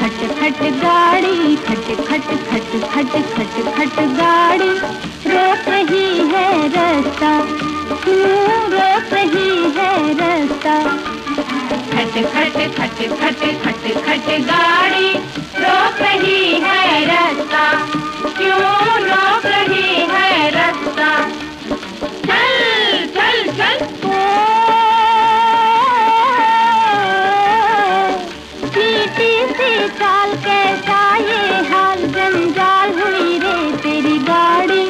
खट खट गाड़ी खट खट खट खट खट खट गाड़ी। चाल कैसा ये हाल जंजाल हुई रे तेरी गाड़ी।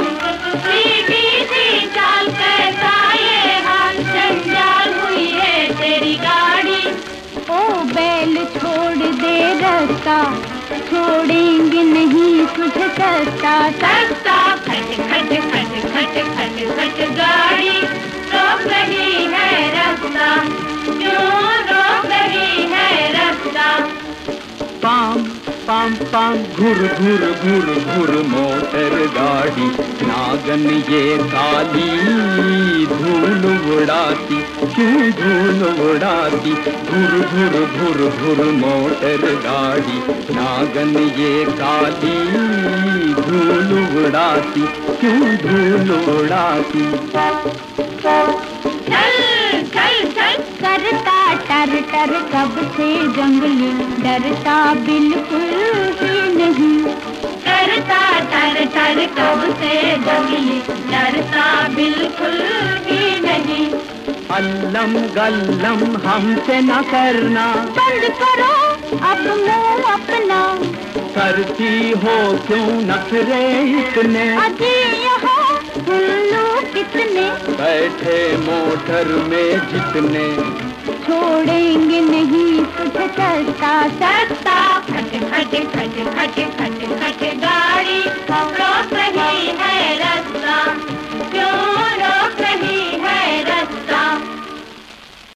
सीधी सी चाल कैसा ये हाल जंजाल हुई है तेरी गाड़ी। ओ बैल छोड़ दे रास्ता छोड़ेंगे नहीं तुझे सस्ता। सस्ता खट खट खट खट खट खट गाड़ी पाम पाम, घुर घुर घुर घुर मोटर गाड़ी। नागन ये काली धूल उड़ाती, क्यों धूल उड़ाती? घुर घुर घुर घुर मोटर गाड़ी। नागन ये काली धूल उड़ाती, क्यों धूल उड़ाती? टर कब से जंगली डरता बिल्कुल ही नहीं। डरता तर तर कब से जंगली डरता बिल्कुल भी नहीं। अल्लम गल्लम हमसे न करना। बंद करो अब मुँह अपना। करती हो क्यों नखरे इतने? अजी यहाँ कितने। बैठे मोटर में जितने। सस्ता सस्ता खट खट खट खट खट खट गाड़ी